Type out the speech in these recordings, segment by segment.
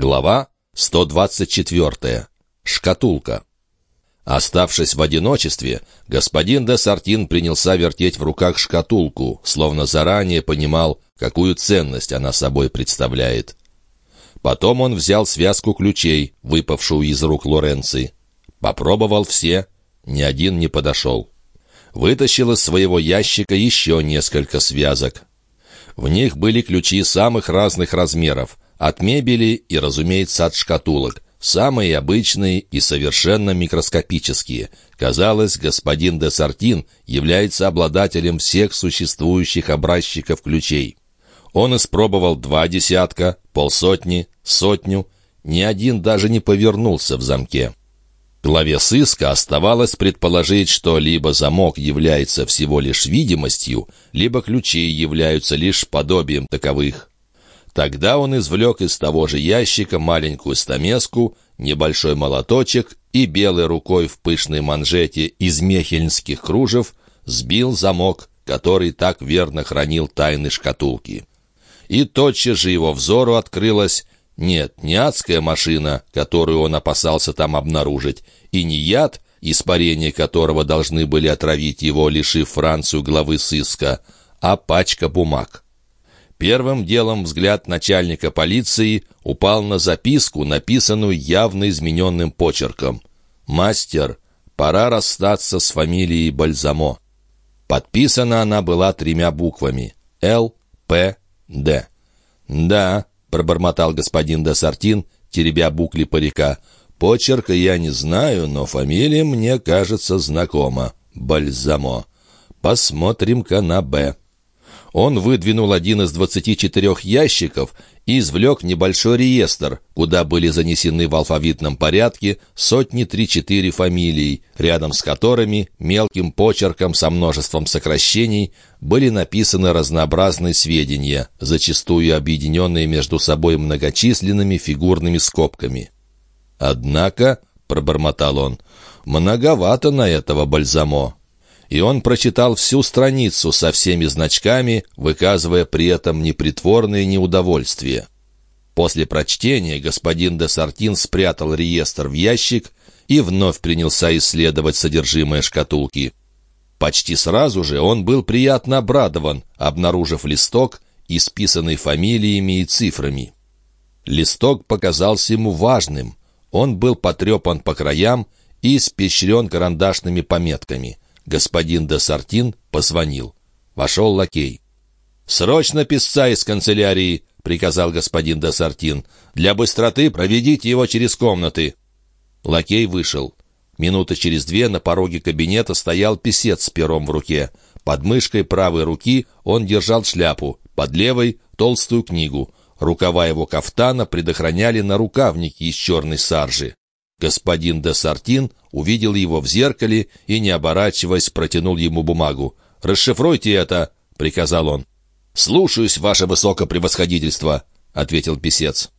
Глава 124. Шкатулка. Оставшись в одиночестве, господин де Сартин принялся вертеть в руках шкатулку, словно заранее понимал, какую ценность она собой представляет. Потом он взял связку ключей, выпавшую из рук Лоренци. Попробовал все, ни один не подошел. Вытащил из своего ящика еще несколько связок. В них были ключи самых разных размеров — от мебели и, разумеется, от шкатулок. Самые обычные и совершенно микроскопические. Казалось, господин де Сартин является обладателем всех существующих образчиков ключей. Он испробовал два десятка, полсотни, сотню. Ни один даже не повернулся в замке. Главе сыска оставалось предположить, что либо замок является всего лишь видимостью, либо ключи являются лишь подобием таковых. Тогда он извлек из того же ящика маленькую стамеску, небольшой молоточек и белой рукой в пышной манжете из мехельнских кружев сбил замок, который так верно хранил тайны шкатулки. И тотчас же его взору открылась нет, не адская машина, которую он опасался там обнаружить, и не яд, испарение которого должны были отравить его, лишив Францию главы сыска, а пачка бумаг. Первым делом взгляд начальника полиции упал на записку, написанную явно измененным почерком. «Мастер, пора расстаться с фамилией Бальзамо». Подписана она была тремя буквами «Л. П. Д». «Да», — пробормотал господин Десартин, теребя букли парика, «почерка я не знаю, но фамилия мне кажется знакома. Бальзамо. Посмотрим-ка на «Б». Он выдвинул один из двадцати четырех ящиков и извлек небольшой реестр, куда были занесены в алфавитном порядке сотни три-четыре фамилий, рядом с которыми мелким почерком со множеством сокращений были написаны разнообразные сведения, зачастую объединенные между собой многочисленными фигурными скобками. «Однако», — пробормотал он, — «многовато на этого бальзамо» и он прочитал всю страницу со всеми значками, выказывая при этом непритворное неудовольствие. После прочтения господин де Сартин спрятал реестр в ящик и вновь принялся исследовать содержимое шкатулки. Почти сразу же он был приятно обрадован, обнаружив листок, исписанный фамилиями и цифрами. Листок показался ему важным. Он был потрепан по краям и испещрен карандашными пометками — Господин де Сартин позвонил. Вошел лакей. «Срочно писца из канцелярии!» — приказал господин де Сартин. «Для быстроты проведите его через комнаты». Лакей вышел. Минуты через две на пороге кабинета стоял писец с пером в руке. Под мышкой правой руки он держал шляпу, под левой — толстую книгу. Рукава его кафтана предохраняли на рукавники из черной саржи. Господин де Сартин увидел его в зеркале и, не оборачиваясь, протянул ему бумагу. «Расшифруйте это!» — приказал он. «Слушаюсь, ваше высокопревосходительство!» — ответил писец.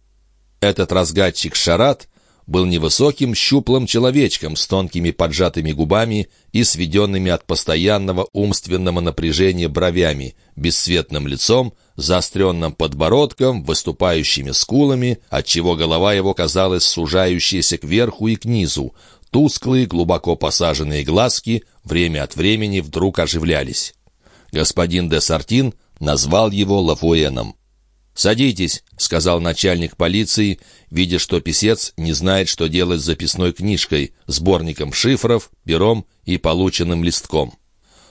Этот разгадчик Шарат был невысоким, щуплым человечком с тонкими поджатыми губами и сведенными от постоянного умственного напряжения бровями, бесцветным лицом, заостренным подбородком, выступающими скулами, отчего голова его казалась сужающейся кверху и к низу. Тусклые, глубоко посаженные глазки время от времени вдруг оживлялись. Господин де Сартин назвал его Лафуэном. «Садитесь», — сказал начальник полиции, видя, что писец не знает, что делать с записной книжкой, сборником шифров, пером и полученным листком.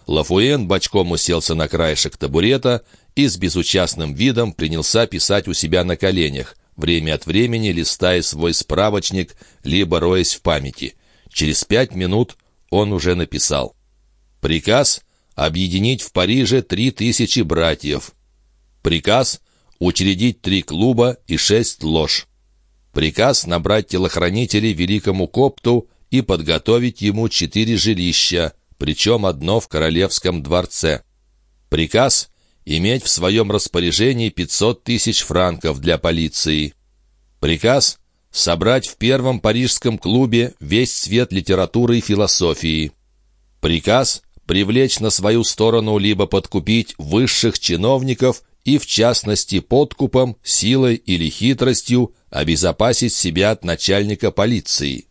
Лафуэн бочком уселся на краешек табурета и с безучастным видом принялся писать у себя на коленях, время от времени листая свой справочник, либо роясь в памяти. Через пять минут он уже написал. Приказ объединить в Париже три тысячи братьев. Приказ учредить три клуба и шесть лож. Приказ набрать телохранителей великому копту и подготовить ему четыре жилища, причем одно в королевском дворце. Приказ иметь в своем распоряжении 500 тысяч франков для полиции. Приказ собрать в первом парижском клубе весь цвет литературы и философии. Приказ привлечь на свою сторону либо подкупить высших чиновников и, в частности, подкупом, силой или хитростью обезопасить себя от начальника полиции.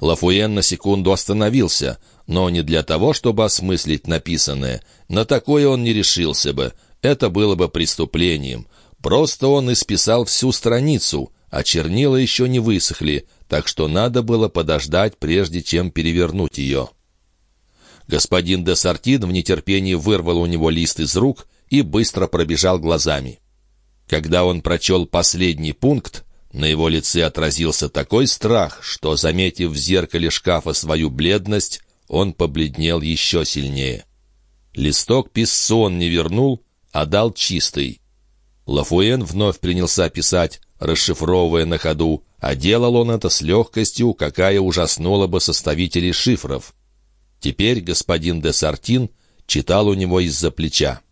Лафуен на секунду остановился, но не для того, чтобы осмыслить написанное. На такое он не решился бы. Это было бы преступлением. Просто он исписал всю страницу, а чернила еще не высохли, так что надо было подождать, прежде чем перевернуть ее. Господин де Сартин в нетерпении вырвал у него лист из рук и быстро пробежал глазами. Когда он прочел последний пункт, на его лице отразился такой страх, что, заметив в зеркале шкафа свою бледность, он побледнел еще сильнее. Листок писсон не вернул, а дал чистый. Лафуэн вновь принялся писать, расшифровывая на ходу, а делал он это с легкостью, какая ужаснула бы составителей шифров. Теперь господин де Сартин читал у него из-за плеча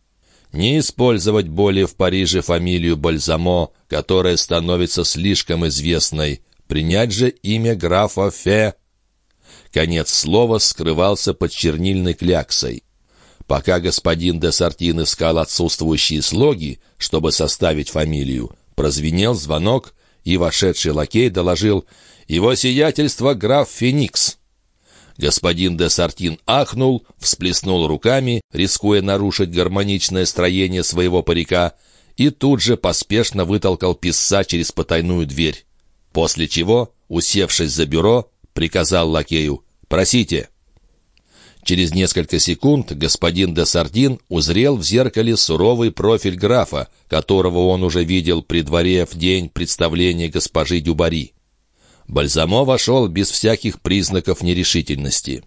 не использовать более в Париже фамилию Бальзамо, которая становится слишком известной, принять же имя графа Фе. Конец слова скрывался под чернильной кляксой. Пока господин де Сартин искал отсутствующие слоги, чтобы составить фамилию, прозвенел звонок, и вошедший лакей доложил «Его сиятельство граф Феникс». Господин де Сартин ахнул, всплеснул руками, рискуя нарушить гармоничное строение своего парика, и тут же поспешно вытолкал писца через потайную дверь. После чего, усевшись за бюро, приказал лакею «Просите». Через несколько секунд господин де Сардин узрел в зеркале суровый профиль графа, которого он уже видел при дворе в день представления госпожи Дюбари. Бальзамо вошел без всяких признаков нерешительности.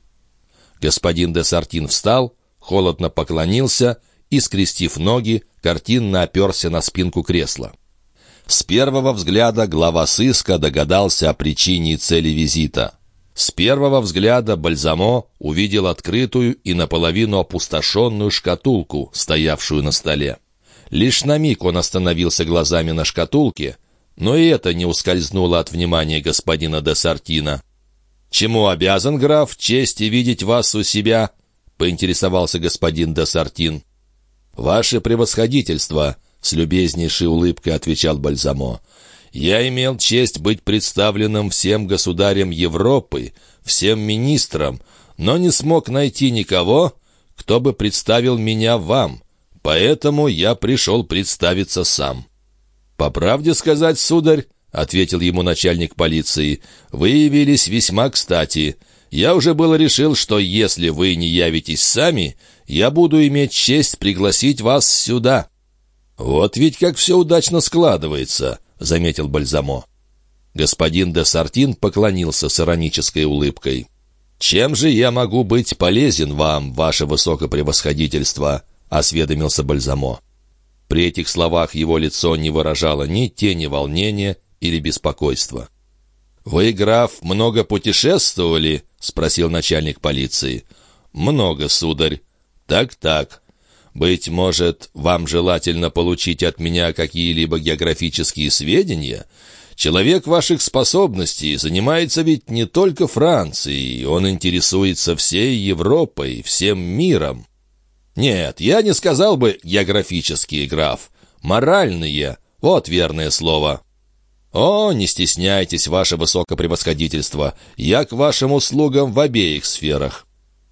Господин де Сартин встал, холодно поклонился и, скрестив ноги, картинно оперся на спинку кресла. С первого взгляда глава сыска догадался о причине и цели визита. С первого взгляда Бальзамо увидел открытую и наполовину опустошенную шкатулку, стоявшую на столе. Лишь на миг он остановился глазами на шкатулке, но и это не ускользнуло от внимания господина де Сартина. «Чему обязан, граф, чести видеть вас у себя?» — поинтересовался господин де Сартин. «Ваше превосходительство», — с любезнейшей улыбкой отвечал Бальзамо. «Я имел честь быть представленным всем государям Европы, всем министрам, но не смог найти никого, кто бы представил меня вам, поэтому я пришел представиться сам». «По правде сказать, сударь», — ответил ему начальник полиции, — «вы явились весьма кстати. Я уже было решил, что если вы не явитесь сами, я буду иметь честь пригласить вас сюда». «Вот ведь как все удачно складывается», — заметил Бальзамо. Господин де Сартин поклонился с иронической улыбкой. «Чем же я могу быть полезен вам, ваше высокопревосходительство?» — осведомился Бальзамо. При этих словах его лицо не выражало ни тени волнения или беспокойства. «Вы, граф, много путешествовали?» — спросил начальник полиции. «Много, сударь». «Так-так. Быть может, вам желательно получить от меня какие-либо географические сведения?» Человек ваших способностей занимается ведь не только Францией, он интересуется всей Европой, всем миром. Нет, я не сказал бы географические, граф. Моральные. Вот верное слово. О, не стесняйтесь, ваше высокопревосходительство. Я к вашим услугам в обеих сферах.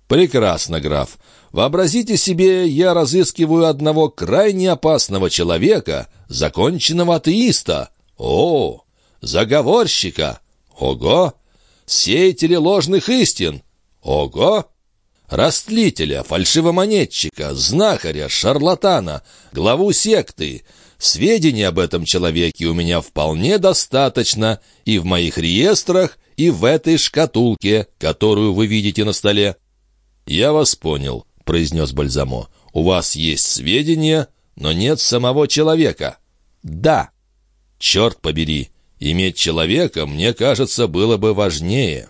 Прекрасно, граф. Вообразите себе, я разыскиваю одного крайне опасного человека, законченного атеиста. О, заговорщика. Ого! Сеятеля ложных истин. Ого! растлителя, фальшивомонетчика, знахаря, шарлатана, главу секты. Сведений об этом человеке у меня вполне достаточно и в моих реестрах, и в этой шкатулке, которую вы видите на столе». «Я вас понял», — произнес Бальзамо. «У вас есть сведения, но нет самого человека». «Да». «Черт побери, иметь человека, мне кажется, было бы важнее».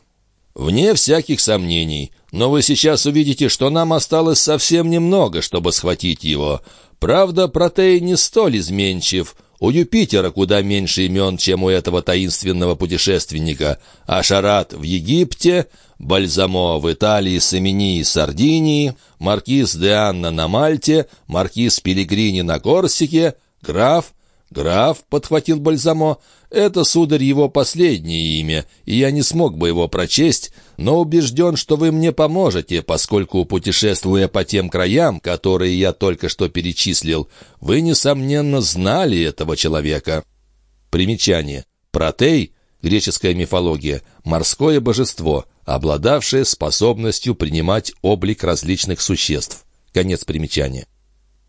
«Вне всяких сомнений, но вы сейчас увидите, что нам осталось совсем немного, чтобы схватить его. Правда, Протей не столь изменчив. У Юпитера куда меньше имен, чем у этого таинственного путешественника. Ашарат в Египте, Бальзамо в Италии, Самини Сардинии, маркиз де Анна на Мальте, маркиз Пелигрини на Корсике, граф... «Граф», — подхватил Бальзамо, — «это, сударь, его последнее имя, и я не смог бы его прочесть, но убежден, что вы мне поможете, поскольку, путешествуя по тем краям, которые я только что перечислил, вы, несомненно, знали этого человека». Примечание. Протей, греческая мифология, морское божество, обладавшее способностью принимать облик различных существ. Конец примечания.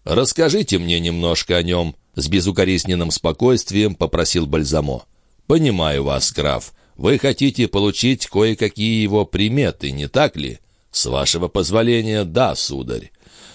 «Расскажите мне немножко о нем», — с безукоризненным спокойствием попросил Бальзамо. «Понимаю вас, граф. Вы хотите получить кое-какие его приметы, не так ли? С вашего позволения, да, сударь.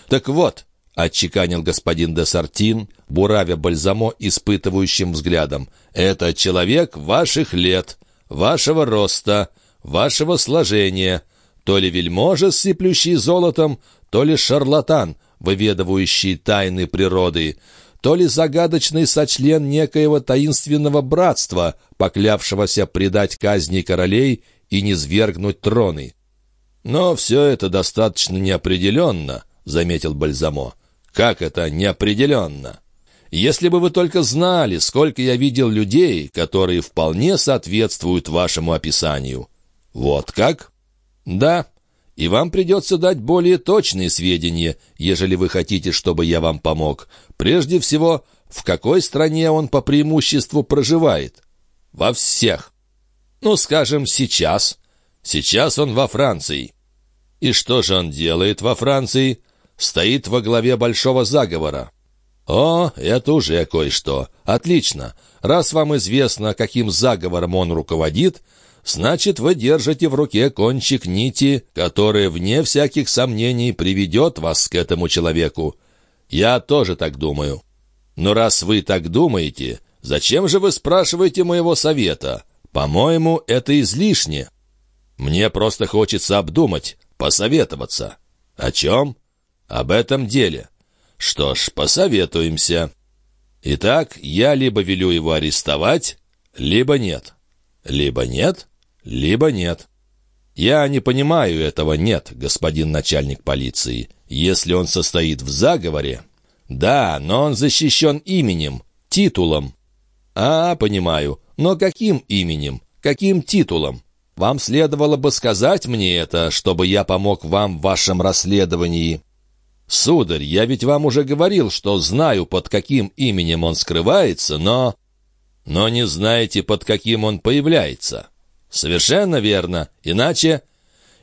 Так вот, — отчеканил господин де Сартин, буравя Бальзамо испытывающим взглядом, — это человек ваших лет, вашего роста, вашего сложения, то ли вельможа, сыплющий золотом, то ли шарлатан, выведывающий тайны природы, то ли загадочный сочлен некоего таинственного братства, поклявшегося предать казни королей и низвергнуть троны. «Но все это достаточно неопределенно», — заметил Бальзамо. «Как это неопределенно?» «Если бы вы только знали, сколько я видел людей, которые вполне соответствуют вашему описанию». «Вот как?» «Да, и вам придется дать более точные сведения, ежели вы хотите, чтобы я вам помог. Прежде всего, в какой стране он по преимуществу проживает? Во всех. Ну, скажем, сейчас. Сейчас он во Франции. И что же он делает во Франции? Стоит во главе большого заговора. О, это уже кое-что. Отлично. Раз вам известно, каким заговором он руководит, значит, вы держите в руке кончик нити, которая, вне всяких сомнений, приведет вас к этому человеку. Я тоже так думаю. Но раз вы так думаете, зачем же вы спрашиваете моего совета? По-моему, это излишне. Мне просто хочется обдумать, посоветоваться. О чем? Об этом деле. Что ж, посоветуемся. Итак, я либо велю его арестовать, либо нет. Либо нет, либо нет. Я не понимаю этого «нет», господин начальник полиции. Если он состоит в заговоре... Да, но он защищен именем, титулом. А, понимаю. Но каким именем? Каким титулом? Вам следовало бы сказать мне это, чтобы я помог вам в вашем расследовании. Сударь, я ведь вам уже говорил, что знаю, под каким именем он скрывается, но но не знаете, под каким он появляется. Совершенно верно. Иначе...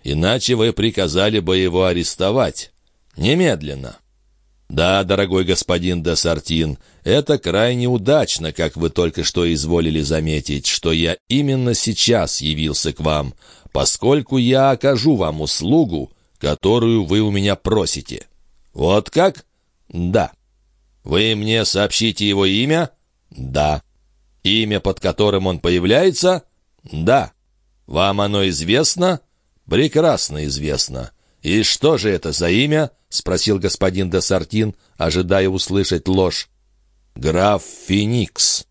Иначе вы приказали бы его арестовать. Немедленно. Да, дорогой господин де Сартин, это крайне удачно, как вы только что изволили заметить, что я именно сейчас явился к вам, поскольку я окажу вам услугу, которую вы у меня просите. Вот как? Да. Вы мне сообщите его имя? Да. Имя, под которым он появляется? Да. Вам оно известно? Прекрасно известно. И что же это за имя? Спросил господин де Сартин, ожидая услышать ложь. Граф Феникс.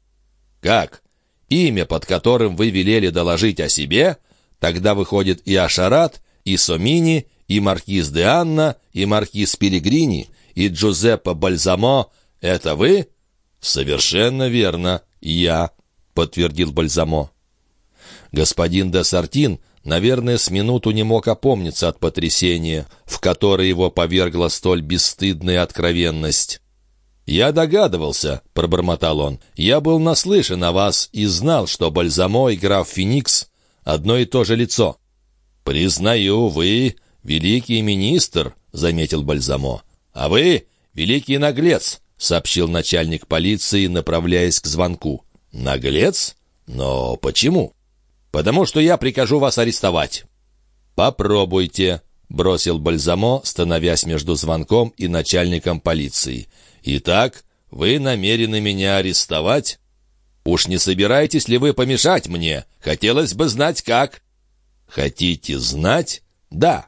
Как? Имя, под которым вы велели доложить о себе? Тогда выходит и Ашарат, и Сомини, и маркиз де Анна, и маркиз Пелигрини, и Джузеппе Бальзамо. Это вы? Совершенно верно. «Я», — подтвердил Бальзамо. Господин де Сартин, наверное, с минуту не мог опомниться от потрясения, в которое его повергла столь бесстыдная откровенность. «Я догадывался», — пробормотал он, — «я был наслышан о вас и знал, что Бальзамо и граф Феникс — одно и то же лицо». «Признаю, вы великий министр», — заметил Бальзамо, — «а вы великий наглец, — сообщил начальник полиции, направляясь к звонку. «Наглец? Но почему?» «Потому что я прикажу вас арестовать». «Попробуйте», — бросил Бальзамо, становясь между звонком и начальником полиции. «Итак, вы намерены меня арестовать?» «Уж не собираетесь ли вы помешать мне? Хотелось бы знать, как». «Хотите знать?» «Да».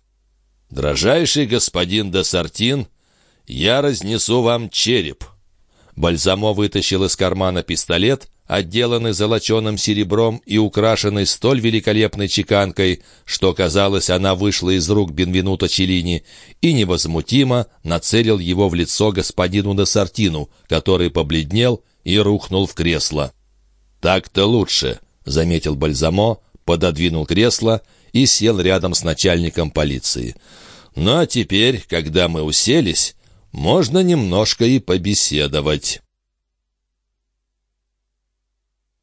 «Дрожайший господин Десартин я разнесу вам череп». Бальзамо вытащил из кармана пистолет, отделанный золоченым серебром и украшенный столь великолепной чеканкой, что, казалось, она вышла из рук Бенвенуто Челлини, и невозмутимо нацелил его в лицо господину Дессартину, который побледнел и рухнул в кресло. «Так-то лучше», — заметил Бальзамо, пододвинул кресло и сел рядом с начальником полиции. «Ну а теперь, когда мы уселись, можно немножко и побеседовать».